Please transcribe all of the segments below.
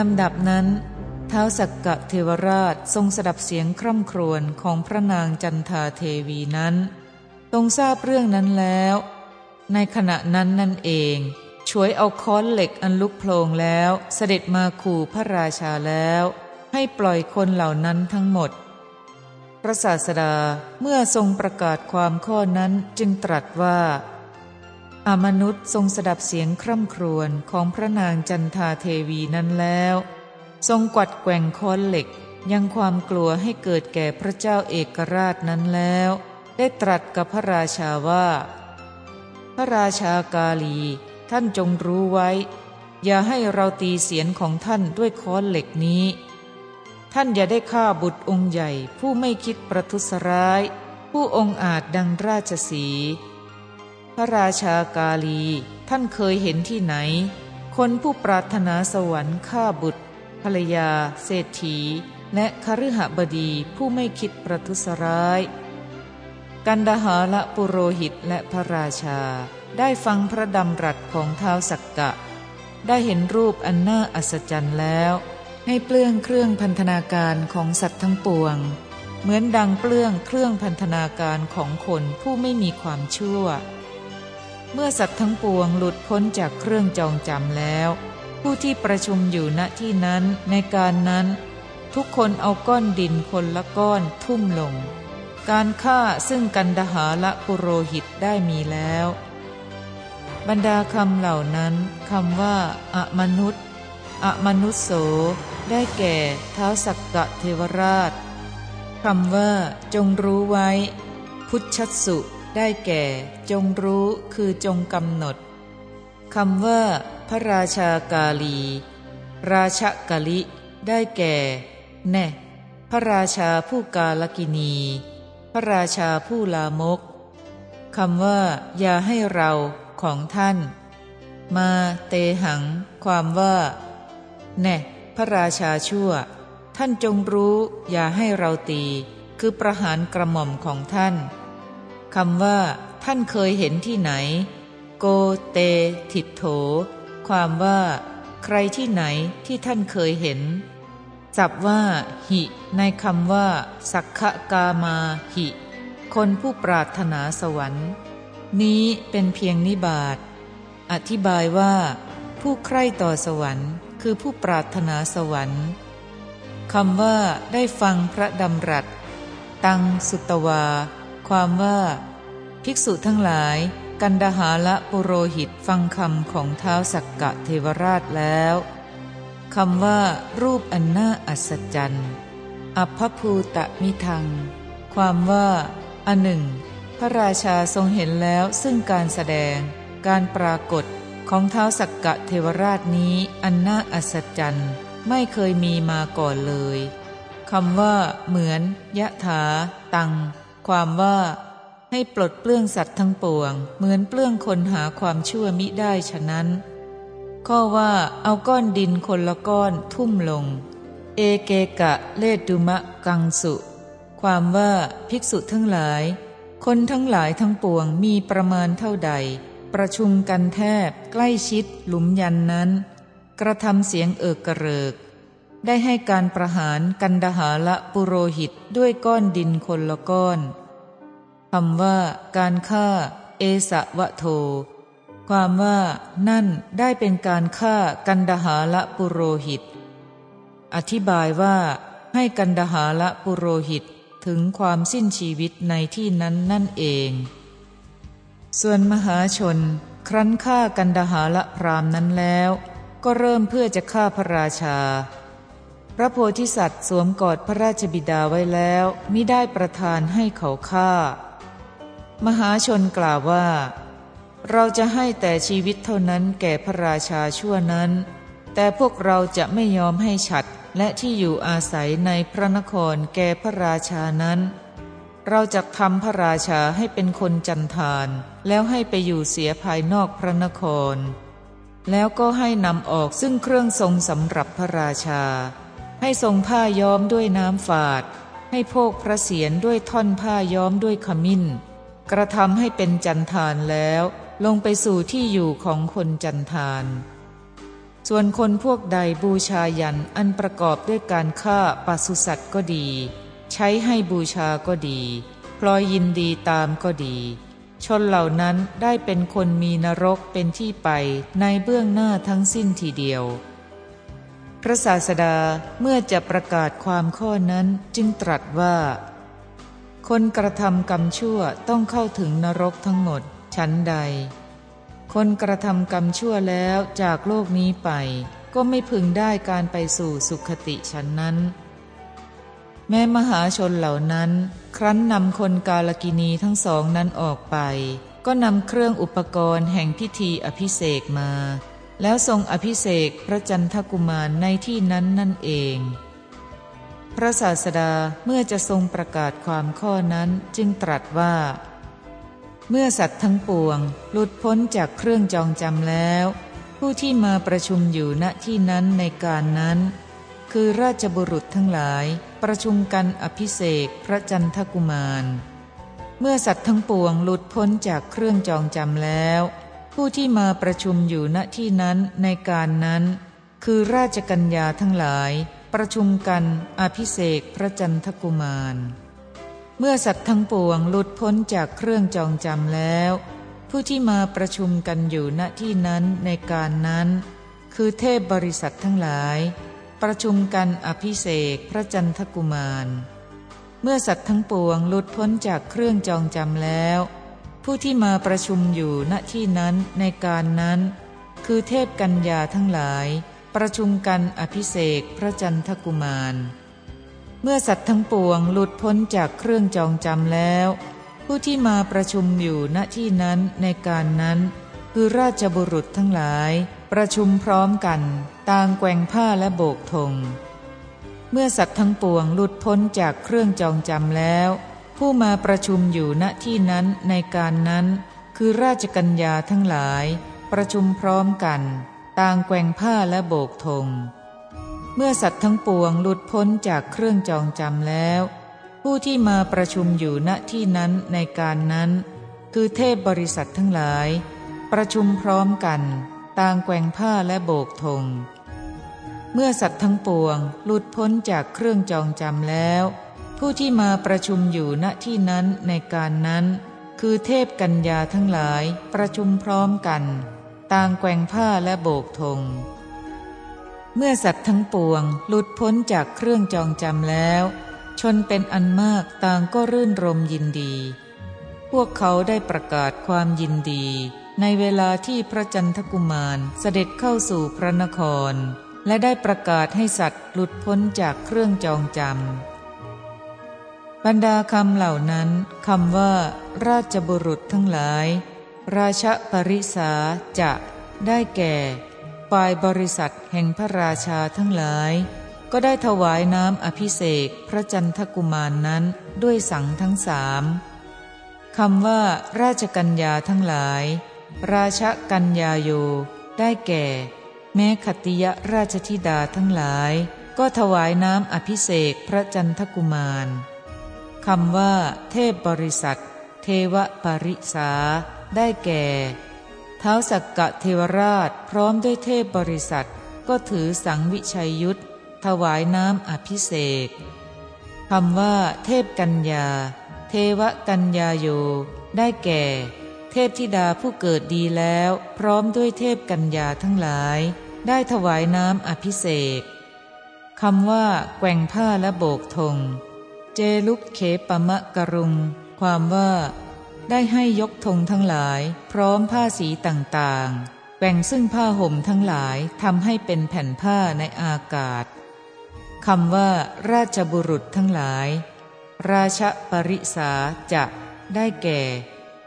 ลำดับนั้น เท้าสักกะเทวราชทรงสดับเสียงคร่ำครวญของพระนางจันทาเทวีนั้น ทรงทราบเรื่องนั้นแล้ว ในขณะนั้นนั่นเองช่วยเอาค้อนเหล็กอันลุกโพลงแล้วเสด็จมาขู่พระราชาแล้ว ให้ปล่อยคนเหล่านั้นทั้งหมด พระศาสดาเมื่อทรงประกาศความข้อนั้นจึงตรัสว่า อมนุษย์ทรงสดับเสียงคร่ำครวญของพระนางจันทาเทวีนั้นแล้ว ทรงกวัดแกว่งค้อนเหล็ก ยังความกลัวให้เกิดแก่พระเจ้าเอกราชนั้นแล้ว ได้ตรัสกับพระราชาว่า พระราชากาลี ท่านจงรู้ไว้ อย่าให้เราตีเสียนของท่านด้วยค้อนเหล็กนี้ ท่านอย่าได้ฆ่าบุตรองค์ใหญ่ผู้ไม่คิดประทุษร้าย ผู้องค์อาจดังราชสี ระราชากาลี ท่านเคยเห็นที่ไหน คนผู้ปรารถนาสวรรค์ฆ่าบุตร ภรรยา เศรษฐี และคฤหบดีผู้ไม่คิดประทุษร้าย กันดหาละปุโรหิตและพระราชา ได้ฟังพระดำรัสของเท้าสักกะ ได้เห็นรูปอันน่าอัศจรรย์แล้วให้เปลื้องเครื่องพันธนาการของสัตว์ทั้งปวง เหมือนดังเปลื้องเครื่องพันธนาการของคนผู้ไม่มีความชั่ว เมื่อสัตว์ทั้งปวงหลุดพ้นจากเครื่องจองจำแล้ว ผู้ที่ประชุมอยู่ณที่นั้นในการนั้น ทุกคนเอาก้อนดินคนละก้อนทุ่มลง การฆ่าซึ่งกันดหาละปุโรหิตได้มีแล้ว บรรดาคำเหล่านั้นคำว่าอะมนุษย์อะมนุษโส ได้แก่เท้าสักกะเทวราชคำว่าจงรู้ไว้ พุทธสุ ได้แก่ จงรู้คือจงกำหนดคำว่า พระราชากาลี ราชกะลิ ได้แก่ แน่ พระราชาผู้กาลกินี พระราชาผู้ลามกคำว่า อย่าให้เราของท่าน มาเตหัง ความว่า แน่ พระราชาชั่ว ท่านจงรู้ อย่าให้เราตี คือประหารกระหม่อมของท่าน คำว่า ท่านเคยเห็นที่ไหน โกเต ทิโถ ความว่า ใครที่ไหนที่ท่านเคยเห็นจับว่า หิ ในคำว่า สักขกามาหิ คนผู้ปรารถนาสวรรค์ นี้เป็นเพียงนิบาตอธิบายว่า ผู้ใคร่ต่อสวรรค์ คือผู้ปรารถนาสวรรค์คำว่า ได้ฟังพระดำรัส ตังสุตวา ความว่า ภิกษุทั้งหลาย กันดหาละปุโรหิตฟังคำของเท้าสักกะเทวราชแล้วคำว่า รูปอันน่าอัศจรรย์อัพภูตะมิทัง ความว่า อันหนึ่ง พระราชาทรงเห็นแล้วซึ่งการแสดง การปรากฏของเท้าสักกะเทวราชนี้อันน่าอัศจรรย์ไม่เคยมีมาก่อนเลยคำว่า เหมือน ยะถา ตัง ความว่าให้ปลดเปลื้องสัตว์ทั้งปวง เหมือนเปลื้องคนหาความชั่วมิได้ฉะนั้น ข้อว่าเอาก้อนดินคนละก้อนทุ่มลง เอเกกะเลดุมะกังสุ ความว่าภิกษุทั้งหลาย คนทั้งหลายทั้งปวงมีประมาณเท่าใด ประชุมกันแทบใกล้ชิดหลุมยันนั้น กระทำเสียงเอิกกระเริก ได้ให้การประหารกันดหาละปุโรหิตด้วยก้อนดินคนละก้อน คำว่าการฆ่า เอสะวะโท ความว่านั่นได้เป็นการฆ่ากันดหาละปุโรหิต อธิบายว่า ให้กันดหาละปุโรหิตถึงความสิ้นชีวิตในที่นั้นนั่นเอง ส่วนมหาชน ครั้นฆ่ากันดหาละพรามนั้นแล้ว ก็เริ่มเพื่อจะฆ่าพระราชา พระโพธิสัตว์สวมกอดพระราชบิดาไว้แล้ว มิได้ประทานให้เขาฆ่า มหาชนกล่าวว่า เราจะให้แต่ชีวิตเท่านั้นแก่พระราชาชั่วนั้น แต่พวกเราจะไม่ยอมให้ฉัดและที่อยู่อาศัยในพระนครแก่พระราชานั้น เราจะทำพระราชาให้เป็นคนจันทานแล้วให้ไปอยู่เสียภายนอกพระนคร แล้วก็ให้นำออกซึ่งเครื่องทรงสำหรับพระราชา ให้ทรงผ้าย้อมด้วยน้ำฝาด ให้โพกพระเศียรด้วยท่อนผ้าย้อมด้วยขมิ้น กระทำให้เป็นจันทานแล้วลงไปสู่ที่อยู่ของคนจันทาน ส่วนคนพวกใดบูชายันอันประกอบด้วยการฆ่าปศุสัตว์ก็ดี ใช้ให้บูชาก็ดีพลอยยินดีตามก็ดี ชนเหล่านั้นได้เป็นคนมีนรกเป็นที่ไปในเบื้องหน้าทั้งสิ้นทีเดียว พระศาสดาเมื่อจะประกาศความข้อนั้นจึงตรัสว่า คนกระทำกรรมชั่วต้องเข้าถึงนรกทั้งหมด ชั้นใด คนกระทำกรรมชั่วแล้วจากโลกนี้ไป ก็ไม่พึงได้การไปสู่สุขติชั้นนั้น แม้มหาชนเหล่านั้น ครั้นนำคนกาลกินีทั้งสองนั้นออกไป ก็นำเครื่องอุปกรณ์แห่งพิธีอภิเษกมา แล้วทรงอภิเษกพระจันทกุมารในที่นั้นนั่นเอง พระศาสดาเมื่อจะทรงประกาศความข้อนั้นจึงตรัสว่า เมื่อสัตว์ทั้งปวง หลุดพ้นจากเครื่องจองจำแล้ว ผู้ที่มาประชุมอยู่ณที่นั้นในการนั้น คือราชบุรุษทั้งหลาย ประชุมกันอภิเษกพระจันทกุมาร เมื่อสัตว์ทั้งปวงหลุดพ้นจากเครื่องจองจำแล้ว ผู้ที่มาประชุมอยู่ณที่นั้นในการนั้น คือราชกัญญาทั้งหลาย ประชุมกันอภิเษกพระจันทกุมาร เมื่อสัตว์ทั้งปวงหลุดพ้นจากเครื่องจองจำแล้ว ผู้ที่มาประชุมกันอยู่ณที่นั้นในการนั้น คือเทพบริษัททั้งหลาย ประชุมกันอภิเษกพระจันทกุมาร เมื่อสัตว์ทั้งปวงหลุดพ้นจากเครื่องจองจำแล้ว ผู้ที่มาประชุมอยู่ณที่นั้นในการนั้น คือเทพกัญญาทั้งหลาย ประชุมกันอภิเษกพระจันทกุมาร เมื่อสัตว์ทั้งปวงหลุดพ้นจากเครื่องจองจำแล้ว ผู้ที่มาประชุมอยู่ณที่นั้นในการนั้น คือราชบุรุษทั้งหลาย ประชุมพร้อมกัน ต่างแกว่งผ้าและโบกธงเมื่อสัตว์ทั้งปวงหลุดพ้นจากเครื่องจองจำแล้ว ผู้มาประชุมอยู่ณที่นั้นในการนั้น คือราชกัญญาทั้งหลาย ประชุมพร้อมกัน ต่างแกว่งผ้าและโบกธง เมื่อสัตว์ทั้งปวงหลุดพ้นจากเครื่องจองจำแล้ว ผู้ที่มาประชุมอยู่ณที่นั้นในการนั้น คือเทพบริษัททั้งหลาย ประชุมพร้อมกัน ต่างแกว่งผ้าและโบกธง เมื่อสัตว์ทั้งปวงหลุดพ้นจากเครื่องจองจำแล้ว ผู้ที่มาประชุมอยู่ณที่นั้นในการนั้น คือเทพกัญญาทั้งหลายประชุมพร้อมกัน ต่างแกว่งผ้าและโบกธง เมื่อสัตว์ทั้งปวงหลุดพ้นจากเครื่องจองจำแล้ว ชนเป็นอันมากต่างก็รื่นรมยินดี พวกเขาได้ประกาศความยินดี ในเวลาที่พระจันทกุมารเสด็จเข้าสู่พระนคร และได้ประกาศให้สัตว์หลุดพ้นจากเครื่องจองจำบรรดาคำเหล่านั้นคำว่า ราชบุรุษทั้งหลาย ราชปริสาจะได้แก่ฝ่ายบริษัทแห่งพระราชาทั้งหลาย ก็ได้ถวายน้ำอภิเษกพระจันทกุมารนนั้นด้วยสังทั้งสามคำว่า ราชกัญญาทั้งหลาย ราชกัญญาโย ได้แก่ แม้ขติยราชธิดาทั้งหลาย ก็ถวายน้ำอภิเษกพระจันทกุมารคำว่า เทพบริษัท เทวปริสา ได้แก่เท้าสักกะเทวราชพร้อมด้วยเทพบริษัทก็ถือสังวิชัยยุทธถวายน้ำอภิเษกคำว่า เทพกัญญา เทวกัญญาโย ได้แก่ เทพธิดาผู้เกิดดีแล้ว พร้อมด้วยเทพกัญญาทั้งหลาย ได้ถวายน้ำอภิเษกคำว่า แกว่งผ้าและโบกธงเจลุกเขปมะกรุง ความว่า ได้ให้ยกธงทั้งหลาย พร้อมผ้าสีต่างๆแบ่งซึ่งผ้าห่มทั้งหลายทำให้เป็นแผ่นผ้าในอากาศคำว่า ราชบุรุษทั้งหลาย ราชปริสาจะได้แก่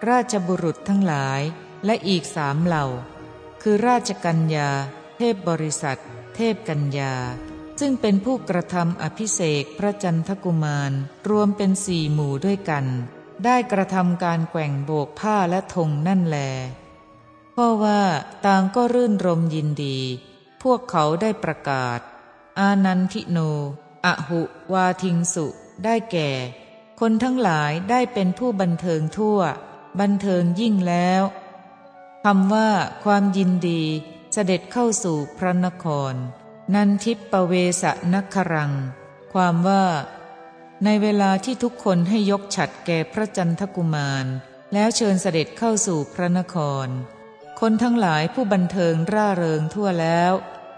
ราชบุรุษทั้งหลายและอีกสามเหล่า คือราชกัญญา เทพบริษัท เทพกัญญา ซึ่งเป็นผู้กระทำอภิเษกพระจันทกุมารรวมเป็นสี่หมู่ด้วยกัน ได้กระทำการแกว่งโบกผ้าและธงนั่นแลเพราะว่าต่างก็รื่นรมยินดี พวกเขาได้ประกาศ อานันทิโนอหุวาทิงสุได้แก่ คนทั้งหลายได้เป็นผู้บันเทิงทั่ว บันเทิงยิ่งแล้วคำว่าความยินดีเสด็จเข้าสู่พระนคร นันทิปเวสนครัง ความว่า ในเวลาที่ทุกคนให้ยกฉัดแก่พระจันทกุมาร แล้วเชิญเสด็จเข้าสู่พระนคร คนทั้งหลายผู้บันเทิงร่าเริงทั่วแล้ว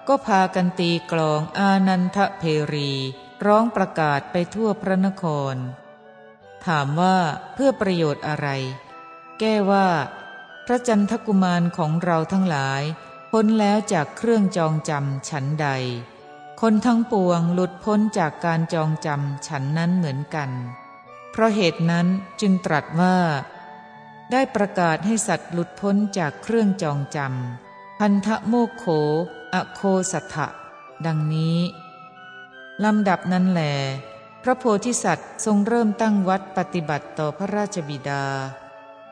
ก็พากันตีกลองอานันทเพรี ร้องประกาศไปทั่วพระนคร ถามว่าเพื่อประโยชน์อะไร แก้ว่า พระจันทกุมารของเราทั้งหลายพ้นแล้วจากเครื่องจองจำฉันใด คนทั้งปวงหลุดพ้นจากการจองจำฉันนั้นเหมือนกัน เพราะเหตุนั้นจึงตรัสว่า ได้ประกาศให้สัตว์หลุดพ้นจากเครื่องจองจำพันธโมโขอโคสัทะดังนี้ลำดับนั้นแหลพระโพธิสัตว์ทรงเริ่มตั้งวัดปฏิบัติต่อพระราชบิดา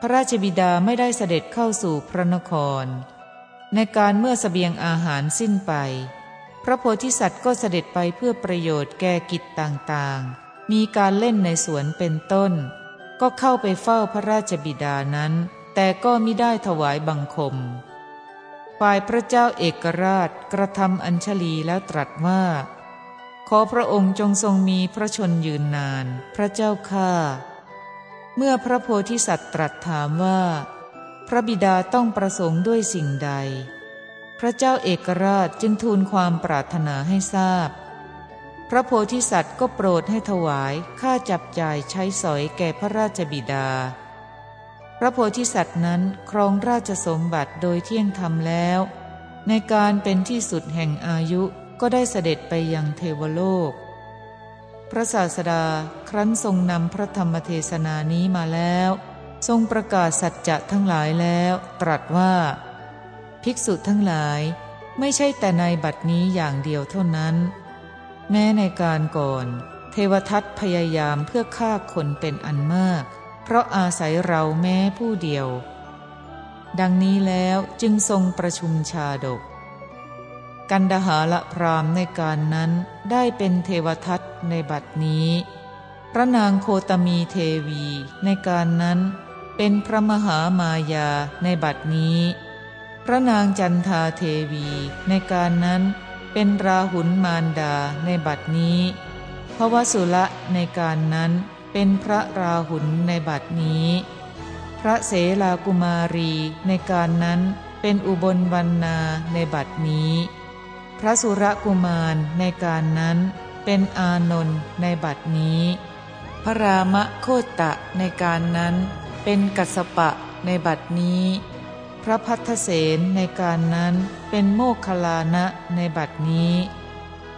พระราชบิดาไม่ได้เสด็จเข้าสู่พระนคร ในการเมื่อสเสบียงอาหารสิ้นไป พระโพธิสัตว์ก็เสด็จไปเพื่อประโยชน์แก่กิจต่างๆ มีการเล่นในสวนเป็นต้น ก็เข้าไปเฝ้าพระราชบิดานั้น แต่ก็มิได้ถวายบังคม ฝ่ายพระเจ้าเอกราชกระทำอัญชลีแล้วตรัสว่า ขอพระองค์จงทรงมีพระชนยืนนาน พระเจ้าข้าเมื่อพระโพธิสัตว์ตรัสถามว่า พระบิดาต้องประสงค์ด้วยสิ่งใด พระเจ้าเอกราชจึงทูลความปรารถนาให้ทราบพระโพธิสัตว์ก็โปรดให้ถวายค่าจับจ่ายใช้สอยแก่พระราชบิดา พระโพธิสัตว์นั้นครองราชสมบัติโดยเที่ยงธรรมแล้ว ในการเป็นที่สุดแห่งอายุก็ได้เสด็จไปยังเทวโลก พระศาสดาครั้นทรงนำพระธรรมเทศนานี้มาแล้ว ทรงประกาศสัจจะทั้งหลายแล้ว ตรัสว่า ภิกษุทั้งหลาย ไม่ใช่แต่ในบัดนี้อย่างเดียวเท่านั้น แม้ในการก่อน เทวทัตพยายามเพื่อฆ่าคนเป็นอันมาก เพราะอาศัยเราแม้ผู้เดียว ดังนี้แล้วจึงทรงประชุมชาดก กันดหาละพรามในการนั้นได้เป็นเทวทัตในบัดนี้ พระนางโคตมีเทวีในการนั้นเป็นพระมหามายาในบัดนี้ พระนางจันทาเทวีในการนั้นเป็นราหุลมารดาในบัดนี้พระวสุละในการนั้นเป็นพระราหุลในบัดนี้ พระเสลากุมารีในการนั้นเป็นอุบลวันนาในบัดนี้ พระสุรกุมารในการนั้นเป็นอานนท์ในบัดนี้ พระรามะโคตะในการนั้นเป็นกัสปะในบัดนี้ พระพัทเสนในการนั้นเป็นโมคคลานะในบัดนี้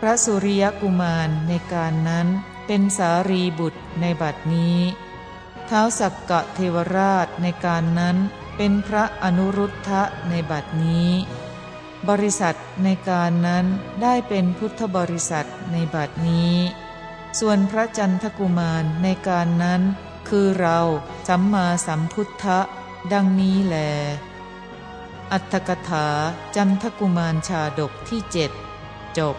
พระสุริยกุมารในการนั้นเป็นสารีบุตรในบัดนี้เท้าสักกะเทวราชในการนั้นเป็นพระอนุรุทธะในบัดนี้ บริษัทในการนั้นได้เป็นพุทธบริษัทในบัดนี้ ส่วนพระจันทกุมารในการนั้น คือเราสัมมาสัมพุทธะดังนี้แหละ อัตถกถาจันทกุมารชาดกที่เจ็ดจบ